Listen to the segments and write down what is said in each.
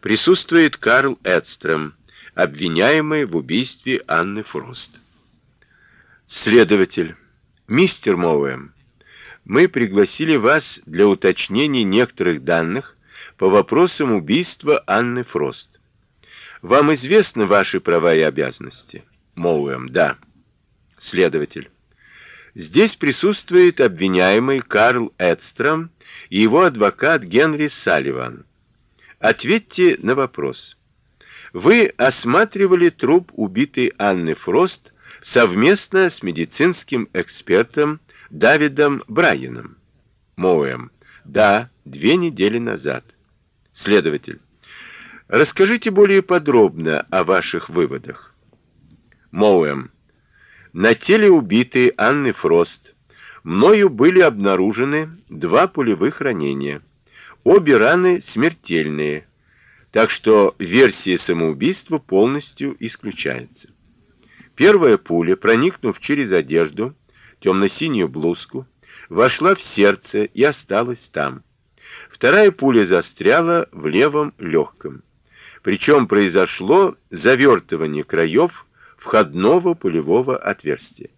Присутствует Карл Эдстрем, обвиняемый в убийстве Анны Фрост. Следователь. Мистер Моуэм, мы пригласили вас для уточнения некоторых данных по вопросам убийства Анны Фрост. Вам известны ваши права и обязанности? Моуэм. Да. Следователь. Здесь присутствует обвиняемый Карл Эдстром и его адвокат Генри Салливан. Ответьте на вопрос. Вы осматривали труп убитой Анны Фрост совместно с медицинским экспертом Давидом Брайаном? Моэм. Да, две недели назад. Следователь. Расскажите более подробно о ваших выводах. Моэм. На теле убитой Анны Фрост мною были обнаружены два пулевых ранения. Обе раны смертельные, так что версия самоубийства полностью исключается. Первая пуля, проникнув через одежду, темно-синюю блузку, вошла в сердце и осталась там. Вторая пуля застряла в левом легком. Причем произошло завертывание краев входного пулевого отверстия.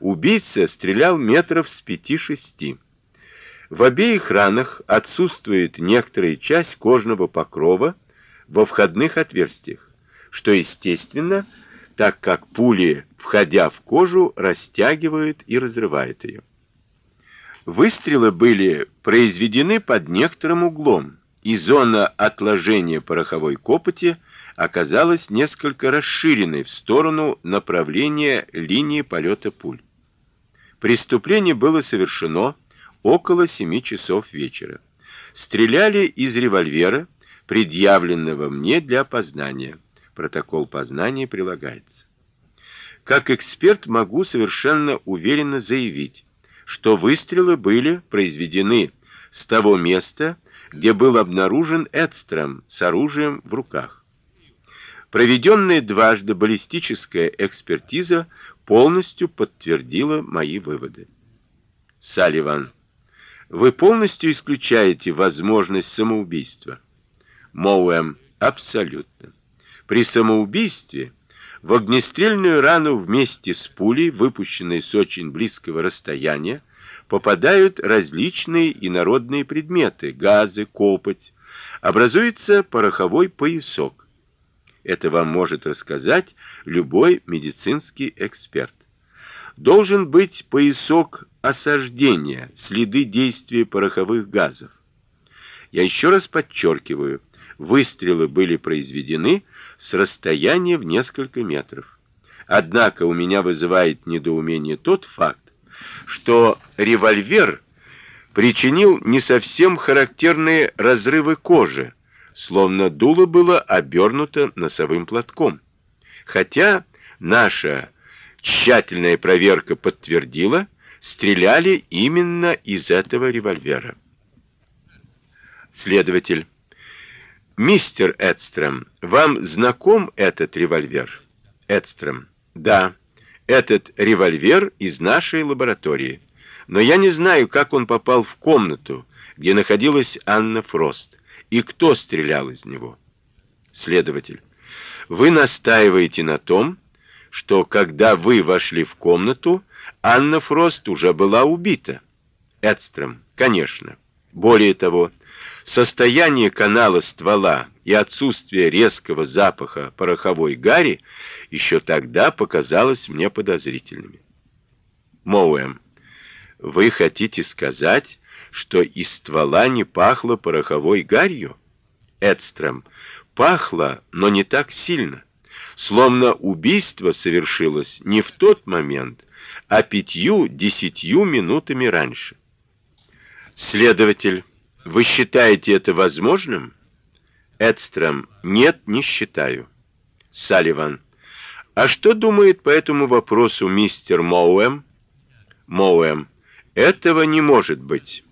Убийца стрелял метров с пяти-шести. В обеих ранах отсутствует некоторая часть кожного покрова во входных отверстиях, что естественно, так как пули, входя в кожу, растягивают и разрывают ее. Выстрелы были произведены под некоторым углом, и зона отложения пороховой копоти оказалась несколько расширенной в сторону направления линии полета пуль. Преступление было совершено около 7 часов вечера. Стреляли из револьвера, предъявленного мне для опознания. Протокол познания прилагается. Как эксперт могу совершенно уверенно заявить, что выстрелы были произведены с того места, где был обнаружен Эдстром с оружием в руках. Проведенная дважды баллистическая экспертиза полностью подтвердила мои выводы. Салливан, вы полностью исключаете возможность самоубийства? Моуэм, абсолютно. При самоубийстве в огнестрельную рану вместе с пулей, выпущенной с очень близкого расстояния, попадают различные инородные предметы, газы, копоть. Образуется пороховой поясок. Это вам может рассказать любой медицинский эксперт. Должен быть поясок осаждения, следы действия пороховых газов. Я еще раз подчеркиваю, выстрелы были произведены с расстояния в несколько метров. Однако у меня вызывает недоумение тот факт, что револьвер причинил не совсем характерные разрывы кожи, словно дуло было обернуто носовым платком. Хотя наша тщательная проверка подтвердила, стреляли именно из этого револьвера. Следователь. Мистер Эдстрем, вам знаком этот револьвер? Эдстрем. Да. Этот револьвер из нашей лаборатории. Но я не знаю, как он попал в комнату, где находилась Анна Фрост, и кто стрелял из него. Следователь. Вы настаиваете на том, что когда вы вошли в комнату, Анна Фрост уже была убита. Эдстрем. Конечно. Более того, состояние канала ствола и отсутствие резкого запаха пороховой гари еще тогда показалось мне подозрительными. Моуэм, вы хотите сказать, что из ствола не пахло пороховой гарью? Эдстрем, пахло, но не так сильно. Словно убийство совершилось не в тот момент, а пятью-десятью минутами раньше. Следователь, вы считаете это возможным? Эдстром, нет, не считаю. Салливан, а что думает по этому вопросу мистер Моуэм? Моуэм, этого не может быть.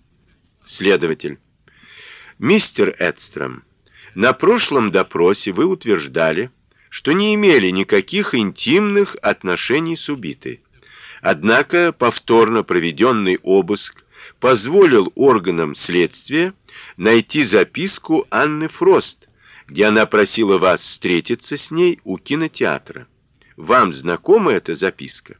Следователь, мистер Эдстром, на прошлом допросе вы утверждали, что не имели никаких интимных отношений с убитой. Однако повторно проведенный обыск позволил органам следствия найти записку Анны Фрост, где она просила вас встретиться с ней у кинотеатра. Вам знакома эта записка?